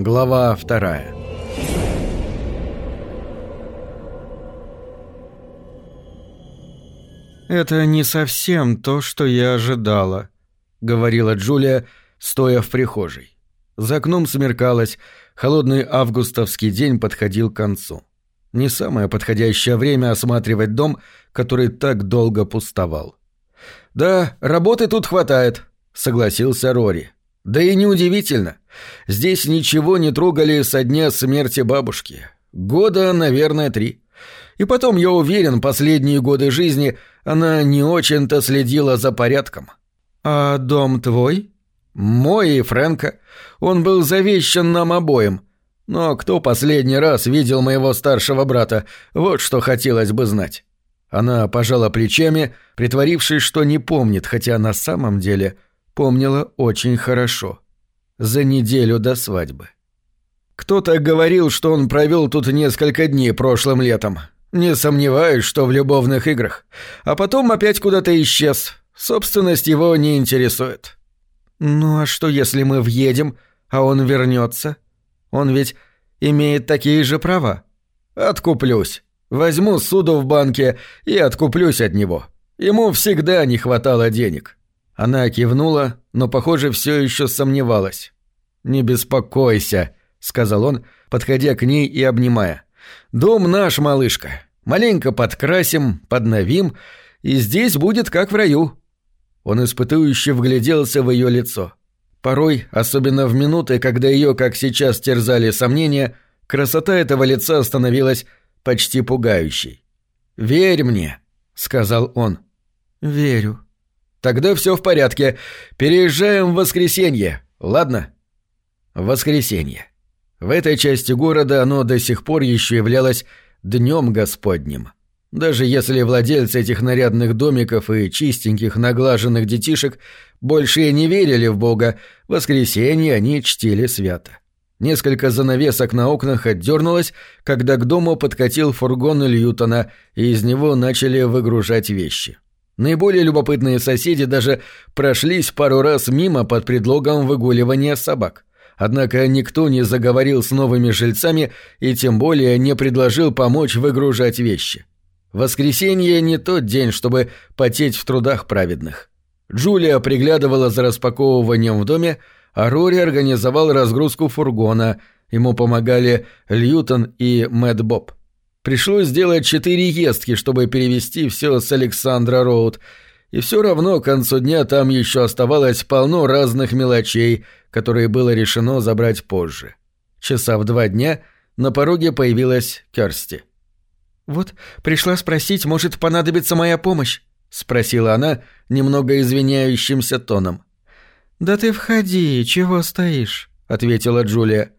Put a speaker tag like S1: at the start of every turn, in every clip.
S1: Глава вторая.
S2: «Это не совсем то, что я ожидала», — говорила Джулия, стоя в прихожей. За окном смеркалось, холодный августовский день подходил к концу. Не самое подходящее время осматривать дом, который так долго пустовал. «Да, работы тут хватает», — согласился Рори. «Да и неудивительно. Здесь ничего не трогали со дня смерти бабушки. Года, наверное, три. И потом, я уверен, последние годы жизни она не очень-то следила за порядком. «А дом твой?» «Мой и Фрэнка. Он был завещан нам обоим. Но кто последний раз видел моего старшего брата? Вот что хотелось бы знать». Она пожала плечами, притворившись, что не помнит, хотя на самом деле помнила очень хорошо. За неделю до свадьбы. Кто-то говорил, что он провел тут несколько дней прошлым летом. Не сомневаюсь, что в любовных играх. А потом опять куда-то исчез. Собственность его не интересует. Ну а что, если мы въедем, а он вернется? Он ведь имеет такие же права. Откуплюсь. Возьму суду в банке и откуплюсь от него. Ему всегда не хватало денег. Она кивнула, но, похоже, все еще сомневалась. «Не беспокойся», — сказал он, подходя к ней и обнимая. Дом наш, малышка. Маленько подкрасим, подновим, и здесь будет как в раю». Он испытующе вгляделся в ее лицо. Порой, особенно в минуты, когда ее, как сейчас, терзали сомнения, красота этого лица становилась почти пугающей. «Верь мне», — сказал он. «Верю».
S1: «Тогда все в порядке. Переезжаем в воскресенье, ладно?» «Воскресенье. В этой части города оно до сих пор еще являлось днем Господним. Даже если владельцы этих нарядных домиков и чистеньких наглаженных детишек больше и не верили в Бога, воскресенье они чтили свято. Несколько занавесок на окнах отдернулось, когда к дому подкатил фургон Льютона, и из него начали выгружать вещи. Наиболее любопытные соседи даже прошлись пару раз мимо под предлогом выгуливания собак. Однако никто не заговорил с новыми жильцами и тем более не предложил помочь выгружать вещи. Воскресенье не тот день, чтобы потеть в трудах праведных. Джулия приглядывала за распаковыванием в доме, а Рори организовал разгрузку фургона. Ему помогали Льютон и Мэтт Боб. Пришлось сделать четыре ездки, чтобы перевести все с Александра Роуд – и все равно к концу дня там еще оставалось полно разных мелочей, которые было решено забрать позже. Часа в два дня на пороге появилась Керсти.
S2: «Вот, пришла спросить, может понадобится моя помощь?» — спросила она немного извиняющимся тоном. «Да ты входи, чего стоишь?» — ответила Джулия.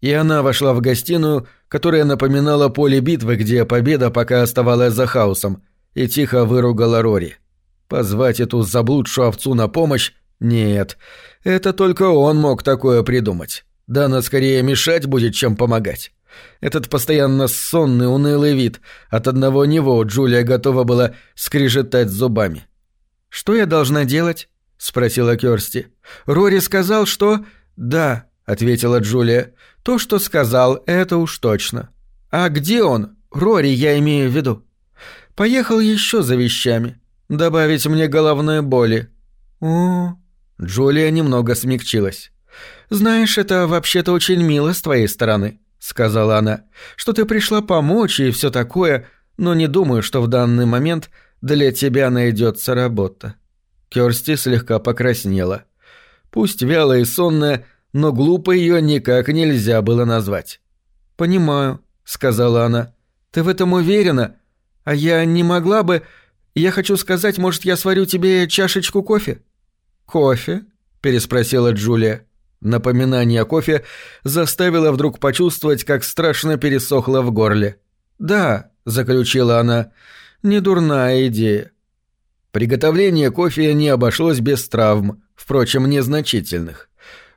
S2: И она вошла в гостиную, которая напоминала поле битвы, где победа пока оставалась за хаосом, и тихо выругала Рори. Позвать эту заблудшую овцу на помощь? Нет. Это только он мог такое придумать. Да она скорее мешать будет, чем помогать. Этот постоянно сонный, унылый вид. От одного него Джулия готова была скрежетать зубами. «Что я должна делать?» — спросила Кёрсти. «Рори сказал, что...» «Да», — ответила Джулия. «То, что сказал, это уж точно». «А где он? Рори, я имею в виду». «Поехал еще за вещами. Добавить мне головной боли». «О...» Джулия немного смягчилась. «Знаешь, это вообще-то очень мило с твоей стороны», — сказала она, — «что ты пришла помочь и все такое, но не думаю, что в данный момент для тебя найдется работа». Керсти слегка покраснела. Пусть вялая и сонная, но глупо ее никак нельзя было назвать. «Понимаю», — сказала она. «Ты в этом уверена? А я не могла бы...» Я хочу сказать, может, я сварю тебе чашечку кофе?» «Кофе?» – переспросила Джулия. Напоминание о кофе заставило вдруг почувствовать, как страшно пересохло в горле. «Да», – заключила она, – «не дурная идея». Приготовление кофе не обошлось без травм, впрочем, незначительных.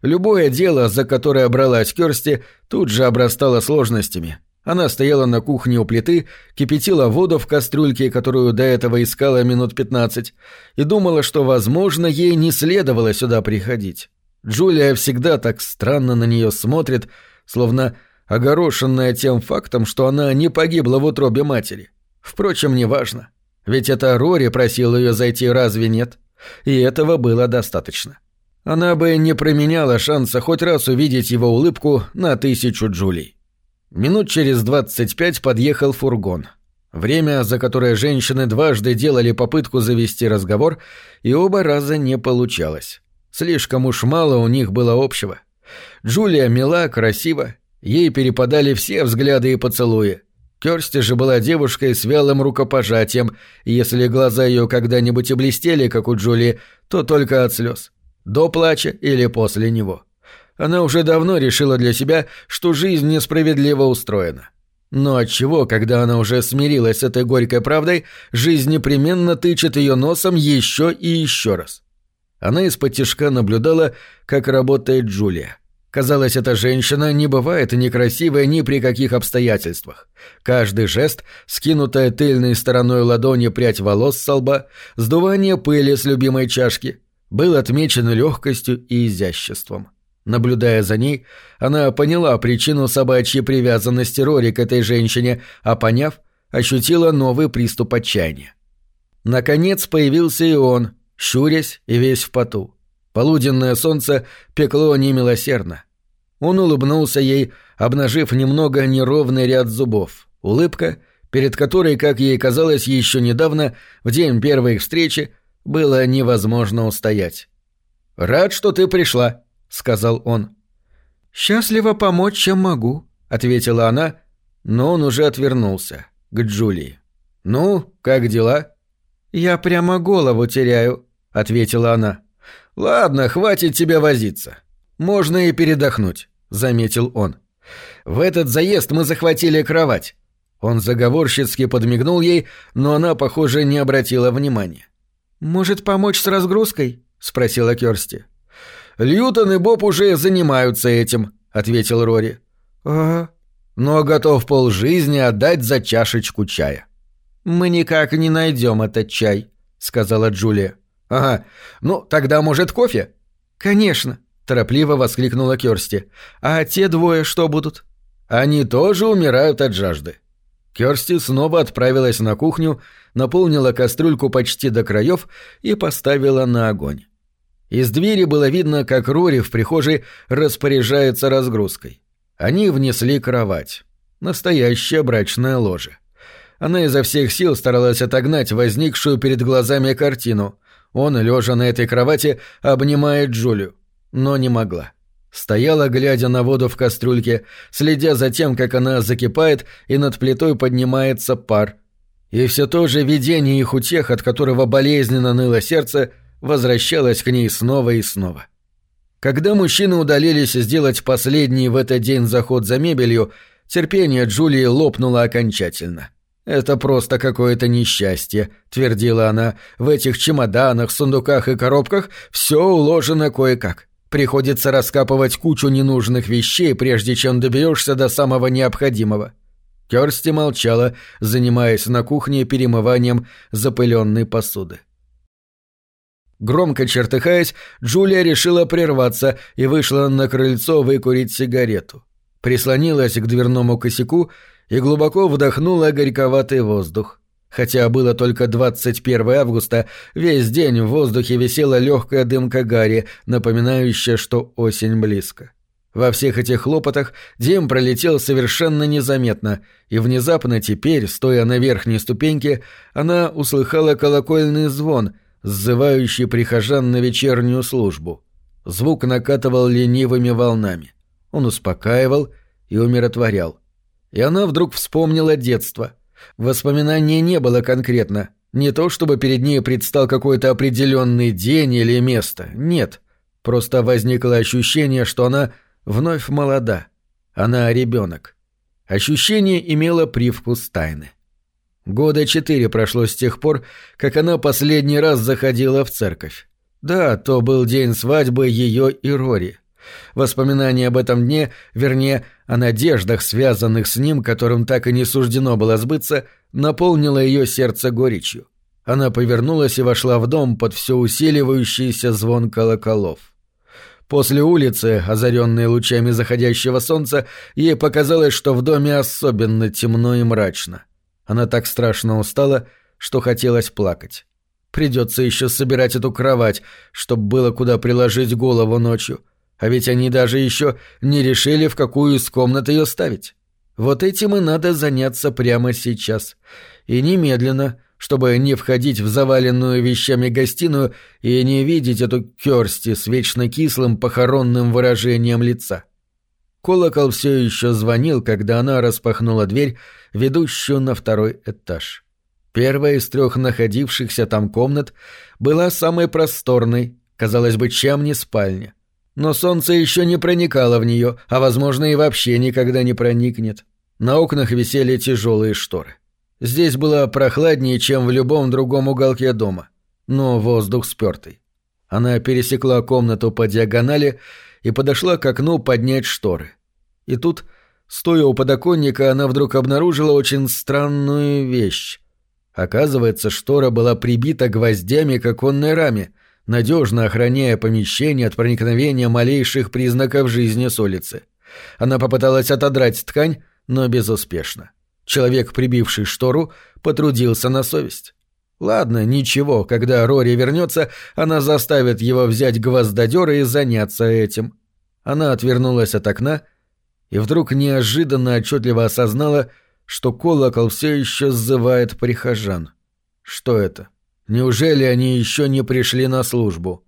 S2: Любое дело, за которое бралась Кёрсти, тут же обрастало сложностями – она стояла на кухне у плиты, кипятила воду в кастрюльке, которую до этого искала минут пятнадцать, и думала, что, возможно, ей не следовало сюда приходить.
S1: Джулия всегда так странно на нее смотрит, словно огорошенная тем фактом, что она не погибла в утробе матери. Впрочем, неважно. Ведь это Рори просил ее зайти, разве нет? И этого было достаточно. Она бы не променяла шанса хоть раз увидеть его улыбку на тысячу Джулий. Минут через двадцать пять подъехал фургон. Время, за которое женщины дважды делали попытку завести разговор, и оба раза не получалось. Слишком уж мало у них было общего. Джулия мила, красива, ей перепадали все взгляды и поцелуи. Керсти же была девушкой с вялым рукопожатием, и если глаза ее когда-нибудь и блестели, как у Джулии, то только от слез. До плача или после него. Она уже давно решила для себя, что жизнь несправедливо устроена. Но отчего, когда она уже смирилась с этой горькой правдой, жизнь непременно тычет ее носом еще и еще раз? Она из-под тишка наблюдала, как работает Джулия. Казалось, эта женщина не бывает некрасивой ни при каких обстоятельствах. Каждый жест, скинутая тыльной стороной ладони прядь волос со лба, сдувание пыли с любимой чашки, был отмечен легкостью и изяществом. Наблюдая за ней, она поняла причину собачьей привязанности Рори к этой женщине, а поняв, ощутила новый приступ отчаяния. Наконец появился и он, щурясь и весь в поту. Полуденное солнце пекло немилосердно. Он улыбнулся ей, обнажив немного неровный ряд зубов. Улыбка, перед которой, как ей казалось еще недавно, в день первой встречи, было невозможно устоять. «Рад, что ты пришла», — сказал он.
S2: «Счастливо помочь, чем могу», — ответила она, но он уже отвернулся к Джулии.
S1: «Ну, как дела?»
S2: «Я прямо голову теряю», — ответила она.
S1: «Ладно, хватит тебе возиться. Можно и передохнуть», — заметил он. «В этот заезд мы захватили кровать». Он заговорщицки подмигнул ей, но она, похоже, не обратила внимания.
S2: «Может, помочь с разгрузкой?» — спросила Кёрсти.
S1: «Льютон и Боб уже занимаются этим», — ответил Рори.
S2: «Ага».
S1: «Но готов полжизни отдать за чашечку чая».
S2: «Мы никак не найдем этот чай», — сказала Джулия.
S1: «Ага. Ну, тогда, может, кофе?»
S2: «Конечно», — торопливо воскликнула Кёрсти. «А те двое что будут?»
S1: «Они тоже умирают от жажды». Кёрсти снова отправилась на кухню, наполнила кастрюльку почти до краев и поставила на огонь. Из двери было видно, как Рори в прихожей распоряжается разгрузкой. Они внесли кровать. Настоящее брачное ложе. Она изо всех сил старалась отогнать возникшую перед глазами картину. Он, лежа на этой кровати, обнимает Джулию. Но не могла. Стояла, глядя на воду в кастрюльке, следя за тем, как она закипает, и над плитой поднимается пар. И все то же видение их утех, от которого болезненно ныло сердце, возвращалась к ней снова и снова. Когда мужчины удалились сделать последний в этот день заход за мебелью, терпение Джулии лопнуло окончательно. «Это просто какое-то несчастье», — твердила она. «В этих чемоданах, сундуках и коробках все уложено кое-как. Приходится раскапывать кучу ненужных вещей, прежде чем доберешься до самого необходимого». Керсти молчала, занимаясь на кухне перемыванием запыленной посуды. Громко чертыхаясь, Джулия решила прерваться и вышла на крыльцо выкурить сигарету. Прислонилась к дверному косяку и глубоко вдохнула горьковатый воздух. Хотя было только 21 августа, весь день в воздухе висела легкая дымка гари, напоминающая, что осень близко. Во всех этих хлопотах день пролетел совершенно незаметно, и внезапно теперь, стоя на верхней ступеньке, она услыхала колокольный звон — сзывающий прихожан на вечернюю службу. Звук накатывал ленивыми волнами. Он успокаивал и умиротворял. И она вдруг вспомнила детство. Воспоминания не было конкретно. Не то, чтобы перед ней предстал какой-то определенный день или место. Нет. Просто возникло ощущение, что она вновь молода. Она ребенок. Ощущение имело привкус тайны. Года четыре прошло с тех пор, как она последний раз заходила в церковь. Да, то был день свадьбы ее и Рори. Воспоминания об этом дне, вернее, о надеждах, связанных с ним, которым так и не суждено было сбыться, наполнило ее сердце горечью. Она повернулась и вошла в дом под все усиливающийся звон колоколов. После улицы, озаренной лучами заходящего солнца, ей показалось, что в доме особенно темно и мрачно. Она так страшно устала, что хотелось плакать. Придется еще собирать эту кровать, чтобы было куда приложить голову ночью. А ведь они даже еще не решили, в какую из комнат ее ставить. Вот этим и надо заняться прямо сейчас. И немедленно, чтобы не входить в заваленную вещами гостиную и не видеть эту Кёрсти с вечно кислым похоронным выражением лица. Колокол все еще звонил, когда она распахнула дверь, ведущую на второй этаж. Первая из трех находившихся там комнат была самой просторной, казалось бы, чем не спальня. Но солнце еще не проникало в нее, а, возможно, и вообще никогда не проникнет. На окнах висели тяжелые шторы. Здесь было прохладнее, чем в любом другом уголке дома, но воздух спертый. Она пересекла комнату по диагонали и подошла к окну поднять шторы. И тут, стоя у подоконника, она вдруг обнаружила очень странную вещь. Оказывается, штора была прибита гвоздями к оконной раме, надежно охраняя помещение от проникновения малейших признаков жизни с улицы. Она попыталась отодрать ткань, но безуспешно. Человек, прибивший штору, потрудился на совесть. Ладно, ничего, когда Рори вернется, она заставит его взять гвоздодера и заняться этим. Она отвернулась от окна и вдруг неожиданно отчетливо осознала, что колокол все еще сзывает прихожан. Что это? Неужели они еще не пришли на службу?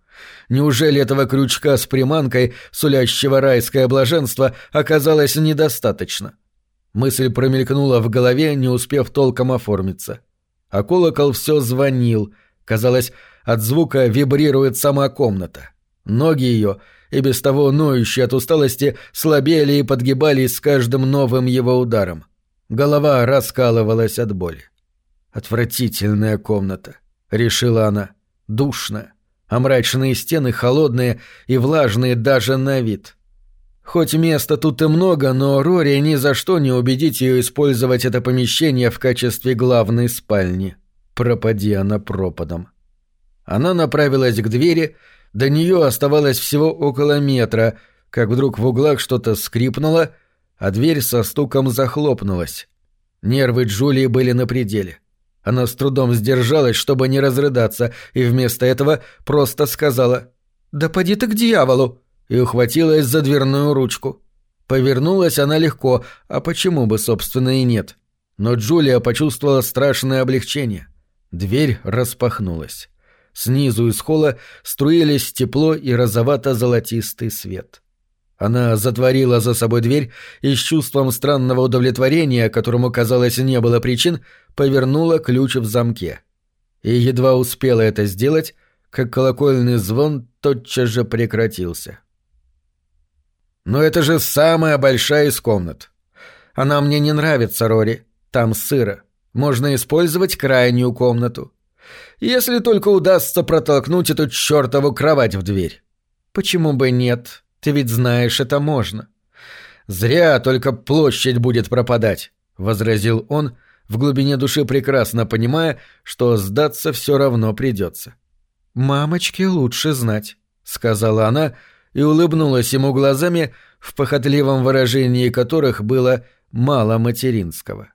S1: Неужели этого крючка с приманкой, сулящего райское блаженство, оказалось недостаточно? Мысль промелькнула в голове, не успев толком оформиться. А колокол все звонил. Казалось, от звука вибрирует сама комната. Ноги ее, и без того ноющие от усталости, слабели и подгибались с каждым новым его ударом. Голова раскалывалась от боли. «Отвратительная комната», — решила она. «Душная, а мрачные стены холодные и влажные даже на вид». Хоть места тут и много, но Рори ни за что не убедить ее использовать это помещение в качестве главной спальни. Пропади она пропадом. Она направилась к двери, до нее оставалось всего около метра, как вдруг в углах что-то скрипнуло, а дверь со стуком захлопнулась. Нервы Джулии были на пределе. Она с трудом сдержалась, чтобы не разрыдаться, и вместо этого просто сказала «Да поди ты к дьяволу!» и ухватилась за дверную ручку. Повернулась она легко, а почему бы, собственно, и нет. Но Джулия почувствовала страшное облегчение. Дверь распахнулась. Снизу из холла струились тепло и розовато-золотистый свет. Она затворила за собой дверь и с чувством странного удовлетворения, которому, казалось, не было причин, повернула ключ в замке. И едва успела это сделать, как колокольный звон тотчас же прекратился. Но это же самая большая из комнат. Она мне не нравится, Рори. Там сыро. Можно использовать крайнюю комнату. Если только удастся протолкнуть эту чертову кровать в дверь. Почему бы нет? Ты ведь знаешь, это можно. Зря только площадь будет пропадать, возразил он, в глубине души прекрасно понимая, что сдаться все равно придется. Мамочке лучше знать, сказала она, — и улыбнулась ему глазами, в похотливом выражении которых было мало материнского.